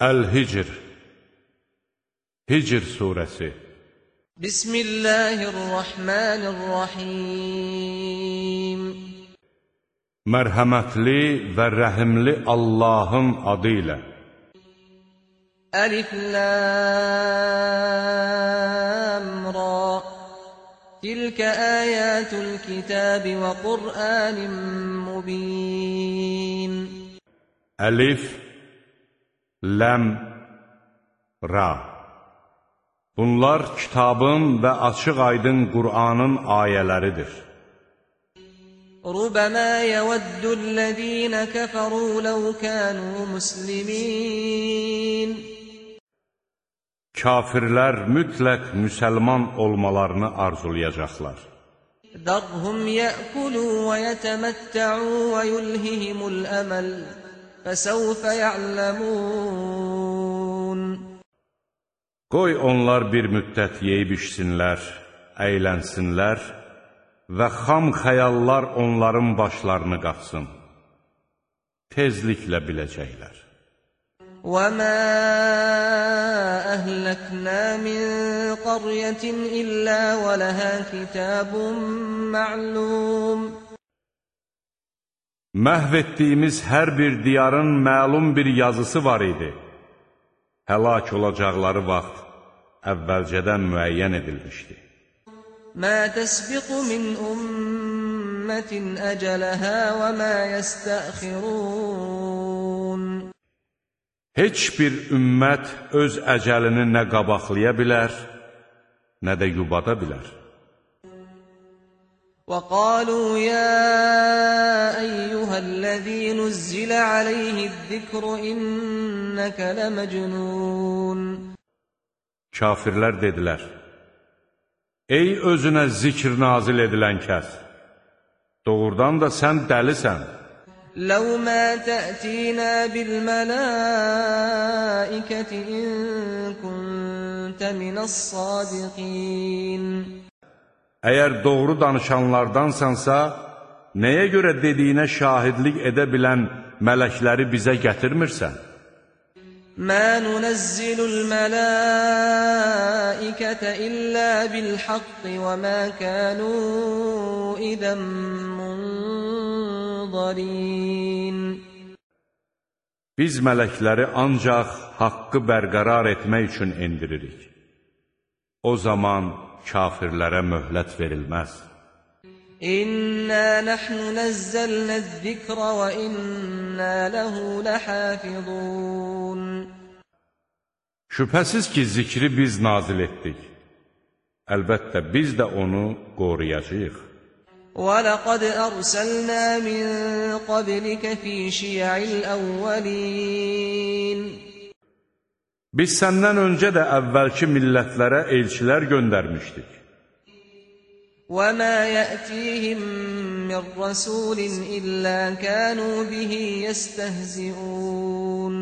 Əl-Hicr Hicr surəsi Bismillahirrahmanirrahim Mərhəmətli və rəhimli Allahın adı ilə Əlif Lam Ra Tilkə ayatul kitabi və Qur'anin mubin Əlif Ləm Ra Bunlar kitabın və açıq-aydın Qur'anın ayələridir. ربما يود الذين كفروا لو كانوا مسلمين Kafirlər mütləq müsəlman olmalarını arzulayacaqlar. ذرهم يأكلوا ويتمتعوا ويلههم الأمل فسوف يعلمون Qoy onlar bir müddət yeyib içsinlər, əylənsinlər və xam xəyallar onların başlarını qatsın. Tezliklə biləcəklər. وما أهلكنا من قرية إلا ولها كتاب معلوم Məhv etdiyimiz hər bir diyarın məlum bir yazısı var idi. Həlak olacaqları vaxt əvvəlcədən müəyyən edilmişdi. Mə təsbiqu min ümmətin əcələhə və mə yəstəxirun. Heç bir ümmət öz əcəlini nə qabaqlaya bilər, nə də yubada bilər. وقالوا يا أيها الذي نزل عليه الذكر إنك لمجنون Kafirlər dedilər, Ey özünə zikr nazil edilən kəs, doğrudan da sən dəlisən. لو ما تأتينا بالملائكة إن كنت من الصادقين Əgər doğru danışanlardansansa, nəyə görə dediyinə şahidlik edə bilən mələkləri bizə gətirmirsən? Mə nunəzzilul mələikətə illə bilhaqqi və mə kənu idən mundarin. Biz mələkləri ancaq haqqı bərqərar etmək üçün indiririk. O zaman, kafirlərə möhlət verilməz. إنا نحن نزلنا الذكر وإنا له لحافظون Şübhəsiz ki, zikri biz nazil etdik. Əlbəttə, biz də onu qoruyacaq. ولقد أرسلنا من قبلك في شيع الأولين Biz səndən öncə də əvvəlki millətlərə elçilər göndərmişdik. وما يأتيهم من رسول إلا كانوا به يستهزئون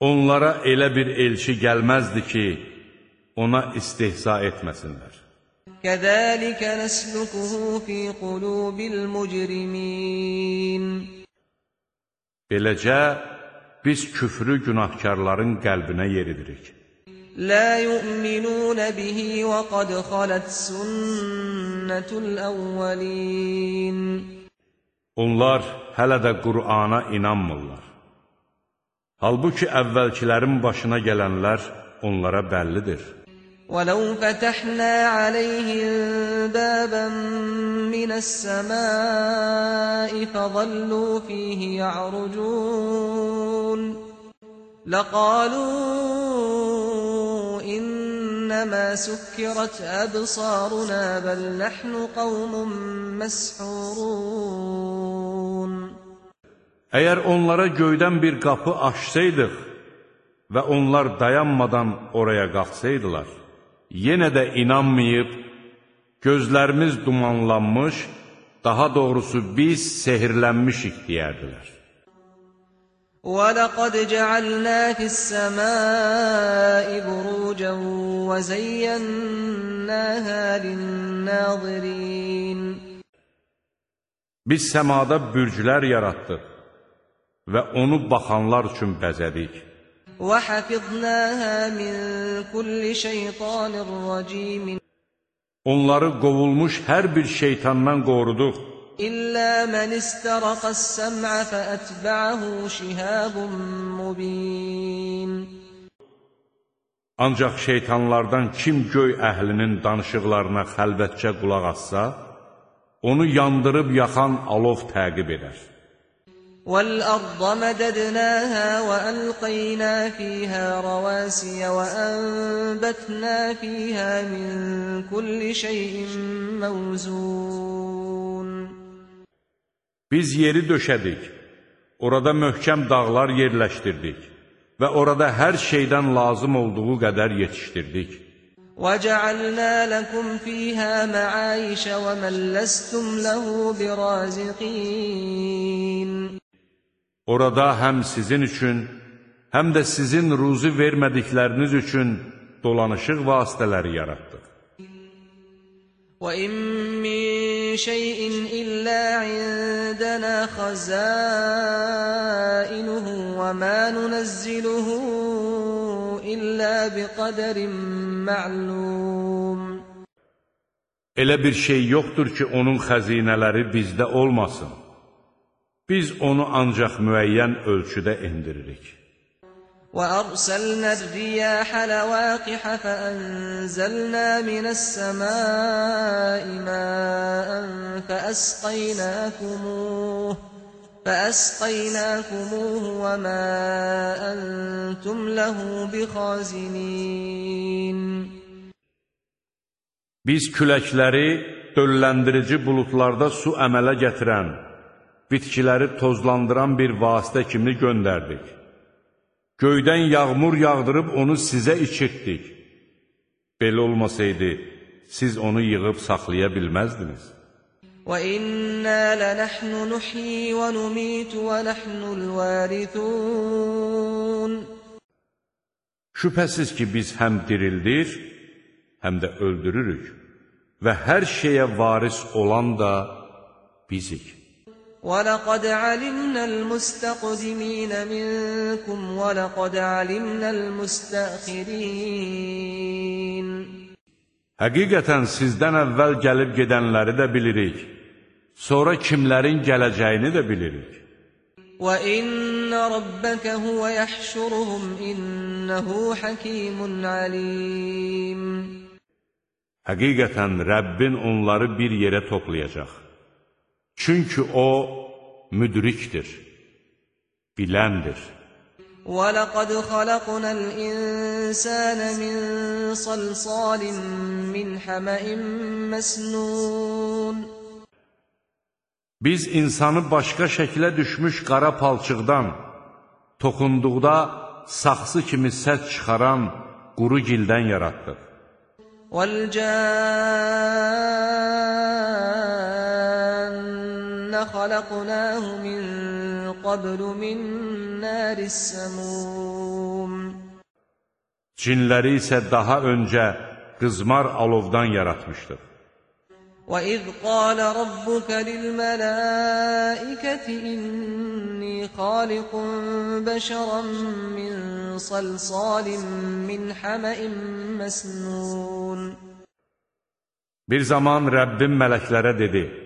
Onlara elə bir elçi gəlməzdi ki, ona istihza etməsinlər. كذلك نسلكه في قلوب المجرمين Beləcə, biz küfrü günahkarların qəlbinə yeridirik. لا يؤمنون به وقد خلت سنة الأولين Onlar hələ də Qur'ana inanmırlar. Halbuki əvvəlkilərin başına gələnlər onlara bəllidir. ولو فتحنا عليهم بابا من السماء فظلوا فيه يعرجون لقالوا إنما سكرت أبصارنا بل نحن قوم مسحورون Əgər onlara göydən bir qapı açsaydıq və onlar dayanmadan oraya qalxsaydılar, yenə də inanmayıb, gözlərimiz dumanlanmış, daha doğrusu biz sehirlənmişik deyərdilər. ولقد جعلنا في السماء بروجا وزيناها للناظرين Biz səmada bürclər yaratdıq və onu baxanlar üçün bəzədik. Onları qovulmuş hər bir şeytandan qoruduq. İllə mən istəraqəs səm'ə fəətbəəhu şihəbun mubin. Ancaq şeytanlardan kim göy əhlinin danışıqlarına xəlbətcə qulaq assa, onu yandırıb yaxan alov təqib edər. والأرض مددناها وألقينا فيها رواسي وأنبتنا فيها من كل شيء موزون. Biz yeri döşədik, orada möhkəm dağlar yerləşdirdik və orada hər şeydən lazım olduğu qədər yetişdirdik. وجعلنا لكم فيها معايش ومن لستم له برازقين. Orada həm sizin üçün, həm də sizin ruzi vermədikləriniz üçün dolanışıq vasitələri yaratdıq. وإن من شيء إلا عندنا خزائنه وما ننزله إلا بقدر معلوم Elə bir şey yoxdur ki, onun xəzinələri bizdə olmasın. Biz onu ancaq müəyyən ölçüdə endiririk. وأرسلنا الرياح لواقح فأنزلنا من السماء ماء فأسقيناكموه فأسقيناكموه وما أنتم له بخازنين Biz küləkləri dölləndirici buludlarda su əmələ gətirən, bitkiləri tozlandıran bir vasitə kimi göndərdik. Göydən yağmur yağdırıb onu sizə içirtdik. Belə olmasaydı, siz onu yığıb saxlaya bilməzdiniz. وإنا لنحن نحيي ونميت ونحن الوارثون Şübhəsiz ki, biz həm dirildir, həm də öldürürük və hər şeyə varis olan da bizik. ولقد علمنا المستقدمين منكم ولقد علمنا المستأخرين Həqiqətən sizdən əvvəl gəlib gedənləri də bilirik. Sonra kimlərin gələcəyini də bilirik. وإن ربك هو يحشرهم إنه حكيم عليم Həqiqətən Rəbbin onları bir yerə toplayacaq. Çünki O müdrikdir, biləndir. ولقد خلقنا الإنسان من صلصال من حمأ مسنون Biz insanı başqa şəklə düşmüş qara palçıqdan, toxunduqda saxsı kimi səs çıxaran quru gildən yaratdıq. والجان خلقناه من قبل من نار السموم Cinləri isə daha öncə qızmar alovdan yaratmışdıq. وإذ قال ربك للملائكة إني خالق بشرا من صلصال من حمأ مسنون Bir zaman Rəbbim mələklərə dedi,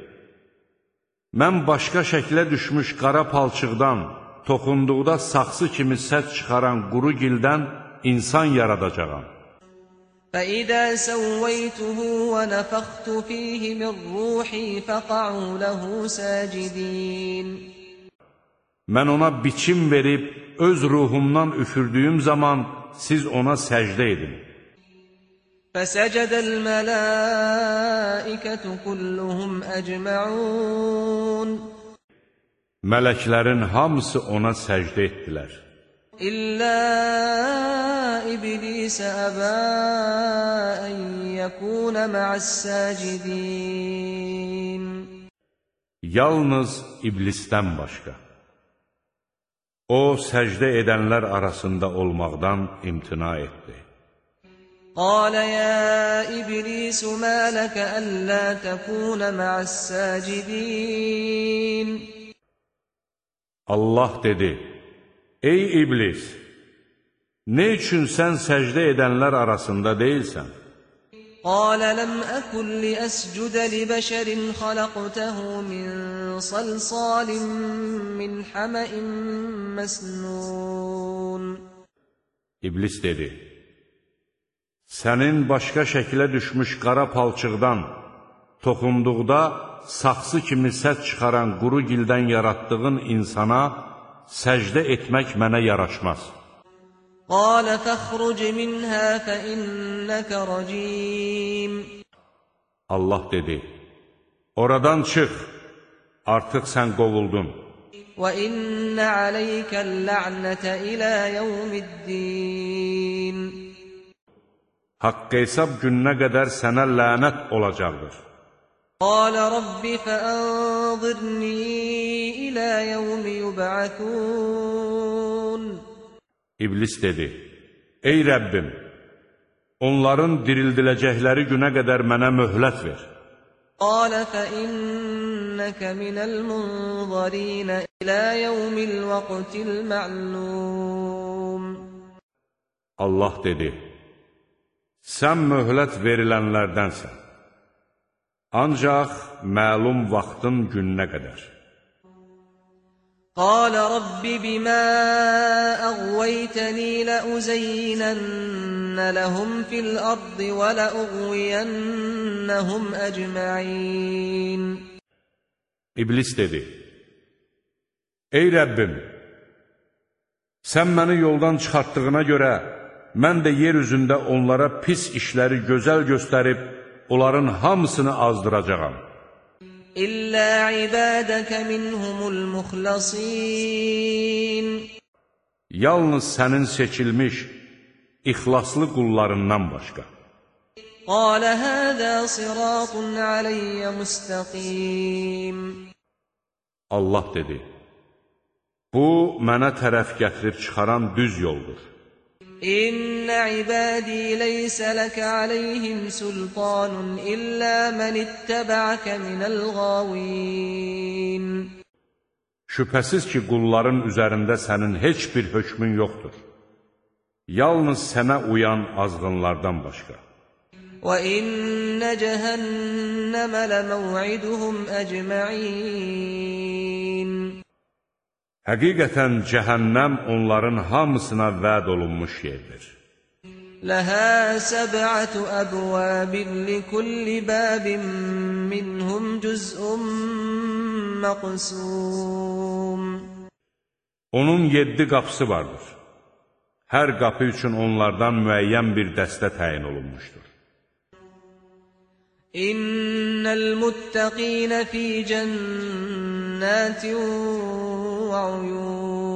Mən başqa şəklə düşmüş qara palçıqdan, toxunduqda saxsı kimi səs çıxaran quru gildən insan yaradacağam. فإذا سويته ونفخت فيه من روحي فقعوا له ساجدين Mən ona biçim verib, öz ruhumdan üfürdüyüm zaman siz ona səcdə edin. فسجد الملائكة كلهم أجمعون Mələklərin hamısı ona səcdə etdilər. إلا إبليس أبى أن يكون مع الساجدين Yalnız iblisdən başqa. O, səcdə edənlər arasında olmaqdan imtina etdi. قال يا إبليس ما لك ألا تكون مع الساجدين Allah dedi, Ey iblis, Nə üçün sən səcdə edənlər arasında deyilsən? قال لم أكن لأسجد لبشر خلقته من صلصال من حمأ مسنون İblis dedi, Sənin başqa şəklə düşmüş qara palçıqdan, toxunduqda saxsı kimi səs çıxaran quru gildən yaratdığın insana səcdə etmək mənə yaraşmaz. Qalə fəxruc minhə fə innəkə rəcim. Allah dedi, oradan çıx, artıq sən qovuldun. Və innə aleykəl lə'nətə ilə yevmiddin. Haqqı hesab gününə qədər sənə lənət olacaqdır. Qalə Rabbi fəənzirni ilə yəvmi yübəətun. İblis dedi, Ey Rəbbim, onların dirildiləcəkləri günə qədər mənə möhlət ver. Qalə fəinnəkə minəl munzarinə ilə yəvmil vəqtil mə'lum. Allah dedi, sən möhlət verilənlərdənsən, ancaq məlum vaxtın gününə qədər. Qalə Rabbi bimə əğvəytəni ləuzeyyinənə ləhum fil ardı və ləuğviyənəhum əcməin. İblis dedi, Ey Rəbbim, sən məni yoldan çıxartdığına görə, mən də yer üzündə onlara pis işləri gözəl göstərib, onların hamısını azdıracağam. İllə ibədəkə minhumul muxlasin. Yalnız sənin seçilmiş, ixlaslı qullarından başqa. Qalə həzə siratun aleyyə müstəqim. Allah dedi, bu mənə tərəf gətirib çıxaran düz yoldur. إن عبادي ليس لك عليهم سلطان إلا من اتبعك من الغاوين Şübhəsiz ki, qulların üzərində sənin heç bir hökmün yoxdur. Yalnız sənə uyan azğınlardan başqa. وإن جهنم لموعدهم أجمعين Həqiqətən cəhənnəm onların hamısına vəd olunmuş yerdir. لها سبعة أبواب لكل باب منهم جزء مقسوم Onun yeddi qapısı vardır. Hər qapı üçün onlardan müəyyən bir dəstə təyin olunmuşdur. إن المتقين في جنات وعيون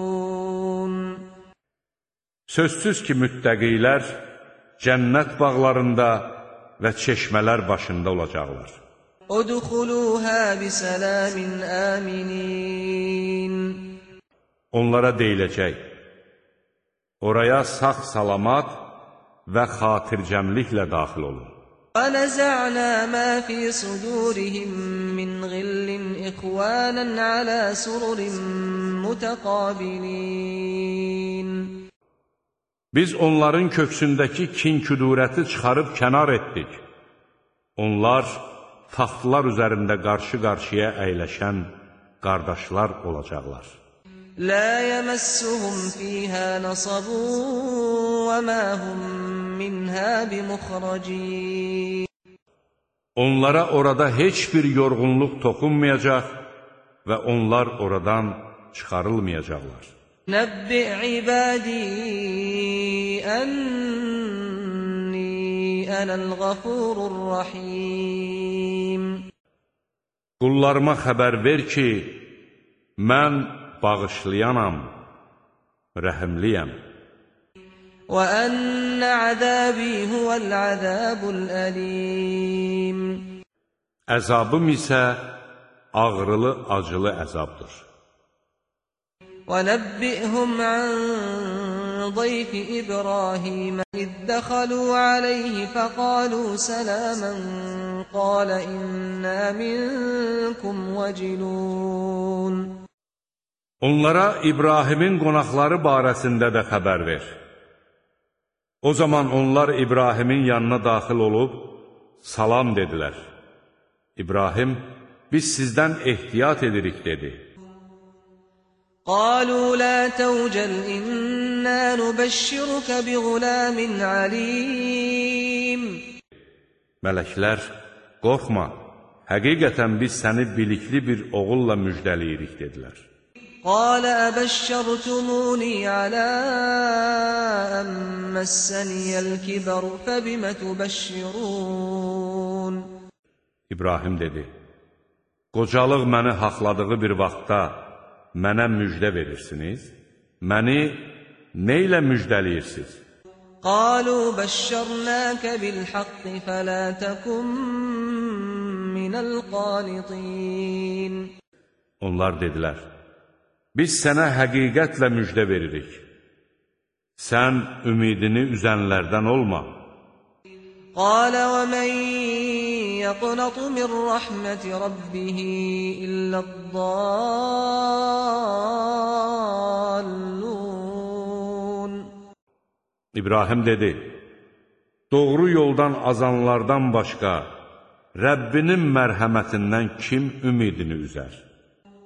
Sözsüz ki, müttəqilər cənnət bağlarında və çeşmələr başında olacaqlar. ادخلوها بسلام آمنين Onlara deyiləcək, oraya sağ salamat və xatircəmliklə daxil olun. ونزعنا ما في صدورهم من غل إخوانا على سرر متقابلين Biz onların köksündəki kin-küdurəti çıxarıb kənar etdik. Onlar taxtlar üzərində qarşı-qarşıya əyləşən qardaşlar olacaqlar. لا يمسهم فيها نصب وما هم منها بمخرجين Onlara orada heç bir yorğunluq toxunmayacaq və onlar oradan çıxarılmayacaqlar. نبئ عبادي أني أنا الغفور الرحيم Qullarıma xəbər ver ki, mən bağışlayanam, rəhimliyəm. وأن عذابي هو العذاب الأليم Əzabım isə ağrılı, acılı əzabdır. ونبئهم عن ضيف إبراهيم إذ دخلوا عليه فقالوا سلاما قال إنا منكم وجلون Onlara İbrahimin qonaqları barəsində də xəbər ver. O zaman onlar İbrahimin yanına daxil olub, salam dedilər. İbrahim, biz sizdən ehtiyat edirik, dedi. قالوا لا توجل إنا نبشرك بغلام عليم Mələklər, qorxma, həqiqətən biz səni bilikli bir oğulla müjdəliyirik, dedilər. قال أبشرتموني على أن مسني الكبر فبم تبشرون İbrahim dedi, Qocalıq məni haqladığı bir vaxtda mənə müjdə verirsiniz, məni nə ilə müjdəliyirsiniz? قالوا بشرناك بالحق فلا تكن من القانطين Onlar dedilər, biz sənə həqiqətlə müjdə veririk. Sən ümidini üzənlərdən olma. Qalə və mən yəqnatu min rəhməti rabbihi illədallun. İbrahim dedi, doğru yoldan azanlardan başqa, Rəbbinin mərhəmətindən kim ümidini üzər?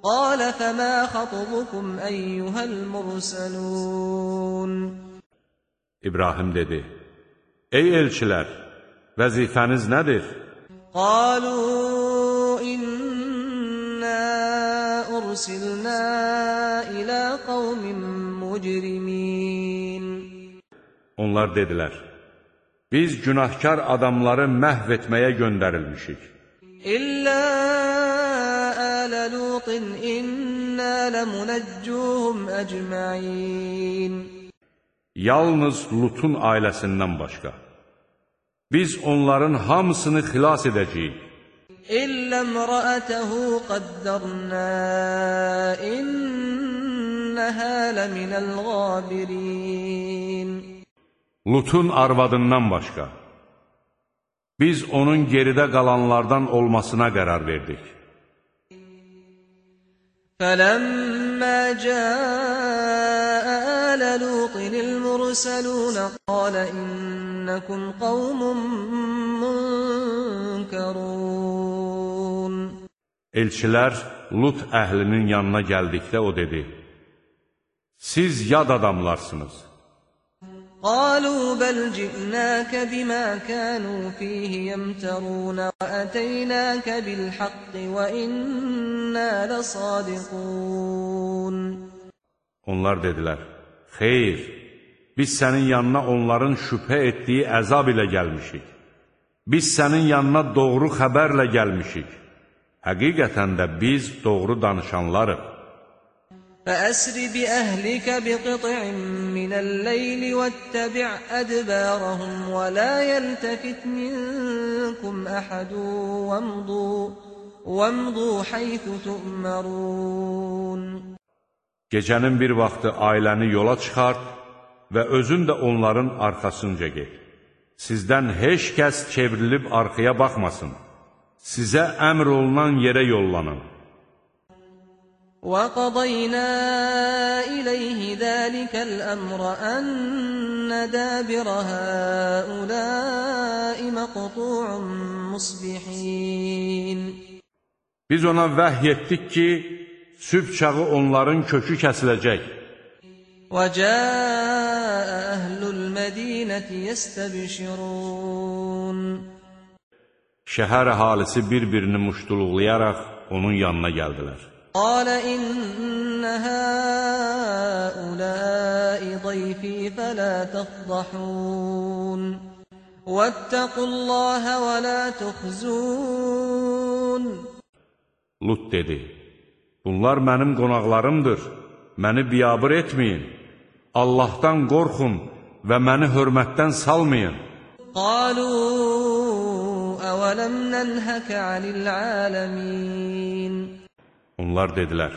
قال فما خطبكم أيها المرسلون İbrahim dedi, Ey elçilər, vəzifəniz nədir? قالوا إنا أرسلنا إلى قوم مجرمين Onlar dedilər, biz günahkar adamları məhv etməyə göndərilmişik. إلا آل لوط إنا لمنجوهم أجمعين Yalnız Lutun ailəsindən başqa. Biz onların hamısını xilas edəcəyik. إلا امرأته قدرنا إنها لمن الغابرين Lutun arvadından başqa. Biz onun geridə qalanlardan olmasına qərar verdik. فلما جاء آل لوط المرسلون قال إنكم قوم منكرون Elçilər Lut əhlinin yanına gəldikdə o dedi, Siz yad adamlarsınız. قالوا بل جئناك بما كانوا فيه يمترون وأتيناك بالحق وإنا لصادقون Onlar dedilər, Xeyr, biz sənin yanına onların şübhə etdiyi əzab ilə gəlmişik. Biz sənin yanına doğru xəbərlə gəlmişik. Həqiqətən də biz doğru danışanlarıq. فأسر بأهلك بقطع من الليل واتبع أدبارهم ولا يلتفت منكم أحد وامضوا, وامضوا حيث تؤمرون Gecənin bir vaxtı ailəni yola çıxart və özün də onların arxasınca get. Sizdən heç kəs çevrilib arxaya baxmasın. Sizə əmr olunan yerə yollanın. وقضينا إليه ذلك الأمر أن دابر هؤلاء مقطوع مصبحين Biz ona vəhy etdik ki, sübh çağı onların kökü kəsiləcək. وجاء أهل المدينة يستبشرون Şəhər əhalisi bir-birini muştuluqlayaraq onun yanına gəldilər. قال إن هؤلاء ضيفي فلا تفضحون واتقوا الله ولا تخزون Lut dedi, Bunlar mənim qonaqlarımdır, məni biyabır etməyin, Allahdan qorxun və məni hörmətdən salmayın. قالوا أولم ننهك عن العالمين Onlar dedilər,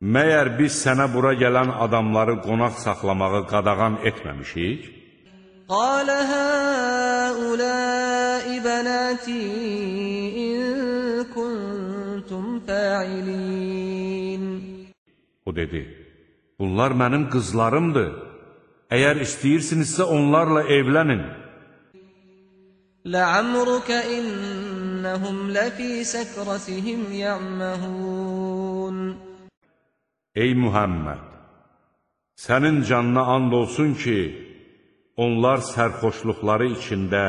Məyər biz sənə bura gələn adamları qonaq saxlamağı qadağan etməmişik? Qalə həuləi bənəti in kuntum fəilin O dedi, bunlar mənim qızlarımdır. Əgər istəyirsinizsə onlarla evlənin. Ləəmrukə inna إنهم لفي سكرتهم يعمهون Ey Muhammed, sənin canına and olsun ki, onlar sərxoşluqları içində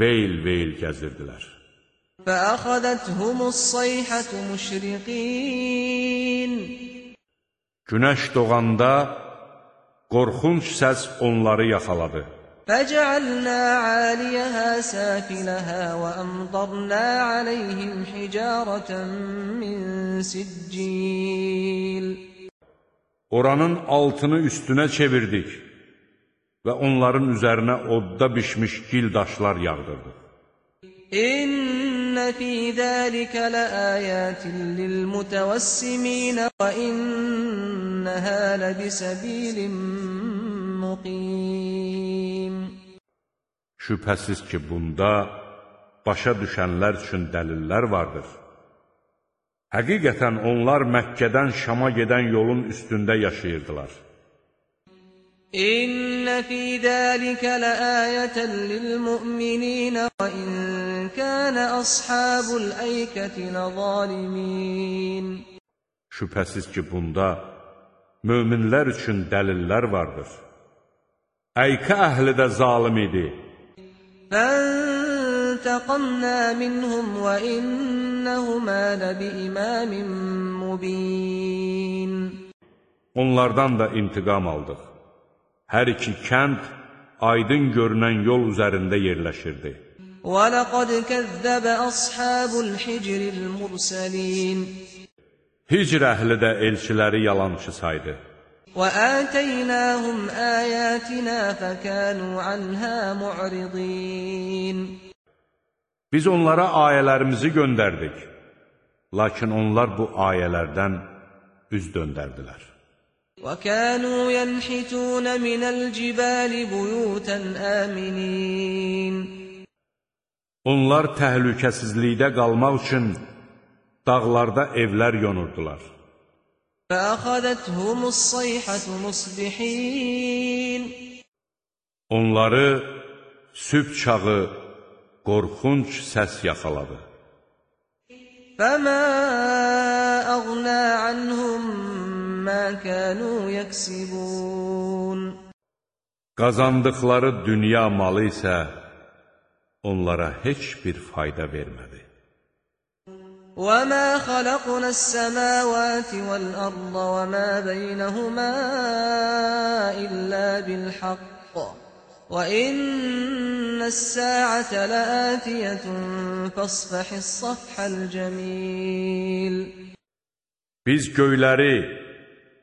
veyl-veyl gəzirdilər. فأخذتهم الصيحة مشرقين Günəş doğanda qorxunc səs onları yaxaladı. فجعلنا عاليها سافلها وأمطرنا عليهم حجارة من سجيل Oranın altını üstünə çevirdik və onların üzərinə odda bişmiş gil daşlar yağdırdıq. إن في ذلك لآيات للمتوسمين وإنها لبسبيل مقيم Şübhəsiz ki, bunda başa düşənlər üçün dəlillər vardır. Həqiqətən onlar Məkkədən Şama gedən yolun üstündə yaşayırdılar. إن في ذلك لآية للمؤمنين وإن كان أصحاب الأيكة لظالمين Şübhəsiz ki, bunda möminlər üçün dəlillər vardır. Əykə əhli də zalim idi. فانتقمنا منهم وإنهما لبإمام مبين Onlardan da intiqam aldıq. Hər iki kənd aydın görünən yol üzərində yerləşirdi. ولقد كذب أصحاب الحجر المرسلين Hicr əhli də elçiləri yalançı saydı. وآتيناهم آياتنا فكانوا عنها معرضين Biz onlara ayələrimizi göndərdik. Lakin onlar bu ayələrdən üz döndərdilər. وكانوا ينحتون من الجبال بيوتا آمنين Onlar təhlükəsizlikdə qalmaq üçün dağlarda evlər yonurdular. فأخذتهم الصيحة مصبحين Onları sübh çağı qorxunc səs yaxaladı. فما أغنى عنهم ما كانوا يكسبون Qazandıqları dünya malı isə onlara heç bir fayda vermədi. وما خلقنا السماوات والأرض وما بينهما إلا بالحق وإن الساعة لآتية فاصفح الصفح الجميل Biz göyləri,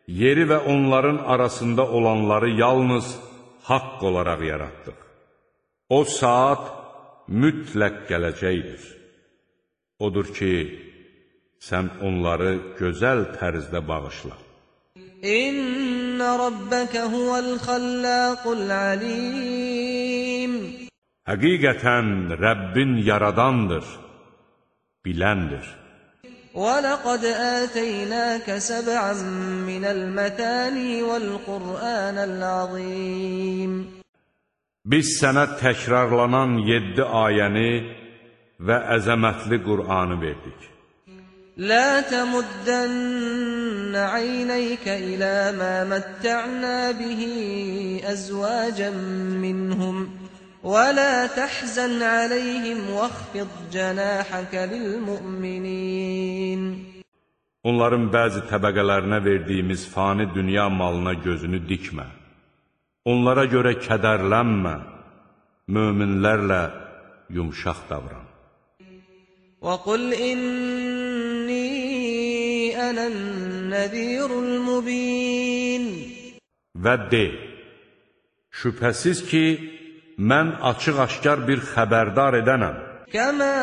yeri və onların arasında olanları yalnız haqq olaraq yaratdıq. O saat mütləq gələcəkdir. Odur ki, sən onları gözəl tərzdə bağışla. إن ربك هو الخلاق العليم Həqiqətən Rəbbin yaradandır, biləndir. ولقد آتيناك سبعا من المثاني والقرآن العظيم Biz sənə təkrarlanan yeddi ayəni və əzəmətli Qur'anı verdik. Lə təmuddənnə aynəykə ilə mə məttə'nə bihi əzvəcən minhum və lə təhzən aləyhim və xfid cənəhəkə lilmü'minin. Onların bəzi təbəqələrinə verdiyimiz fani dünya malına gözünü dikmə. Onlara görə kədərlənmə, möminlərlə yumşaq davran. وقل إني أنا النذير المبين Və de, şübhəsiz ki, mən açıq-aşkar bir xəbərdar edənəm. كما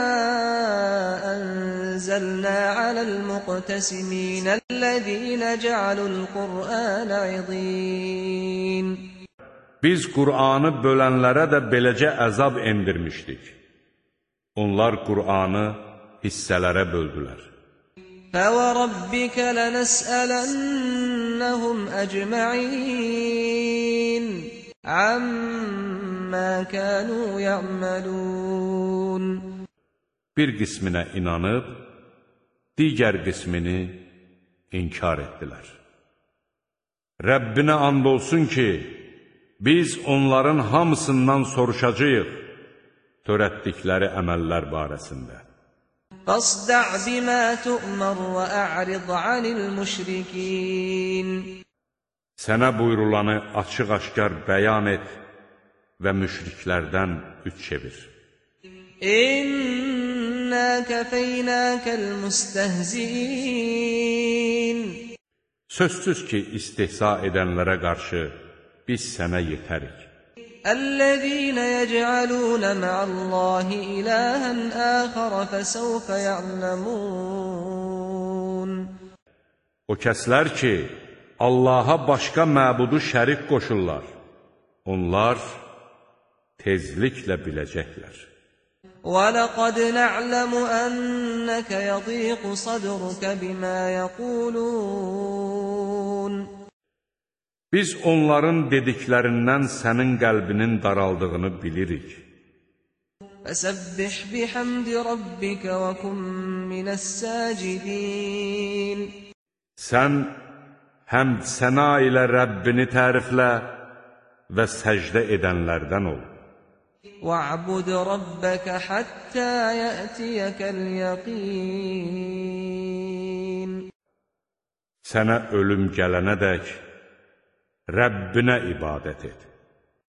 أنزلنا على المقتسمين الذين جعلوا القرآن عضين Biz Qur'anı bölənlərə də beləcə əzab endirmişdik. Onlar Qur'anı hissələrə böldülər. فوربك لنسألنهم أجمعين عما كانوا يعملون Bir qisminə inanıb, digər qismini inkar etdilər. Rəbbinə and olsun ki, biz onların hamısından soruşacağıq törətdikləri əməllər barəsində. فاصدع بما تؤمر وأعرض عن المشركين Sənə buyurulanı açıq-aşkar bəyan et və müşriklərdən üç çevir. إنا كفيناك المستهزئين Sözsüz ki, istehza edənlərə qarşı biz sənə yetərik. الذين يجعلون مع الله إلها آخر فسوف يعلمون O kəslər ki, Allaha başqa məbudu şərik qoşurlar, onlar tezliklə biləcəklər. ولقد نعلم أنك يضيق صدرك بما يقولون Biz onların dediklərindən sənin qəlbinin daraldığını bilirik. فسبح بحمد ربك وكن من الساجدين Sən həm səna ilə Rəbbini təriflə və səcdə edənlərdən ol. واعبد ربك حتى يأتيك اليقين Sənə ölüm gələnədək Rəbbinə ibadət et.